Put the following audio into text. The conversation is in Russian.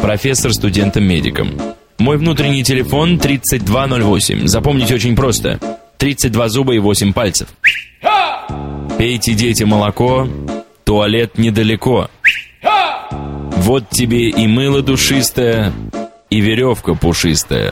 профессор студентам-медикам. Мой внутренний телефон 3208. Запомните очень просто. 32 зуба и 8 пальцев. Пейте, дети, молоко. Туалет недалеко. Вот тебе и мыло душистое, и веревка пушистая.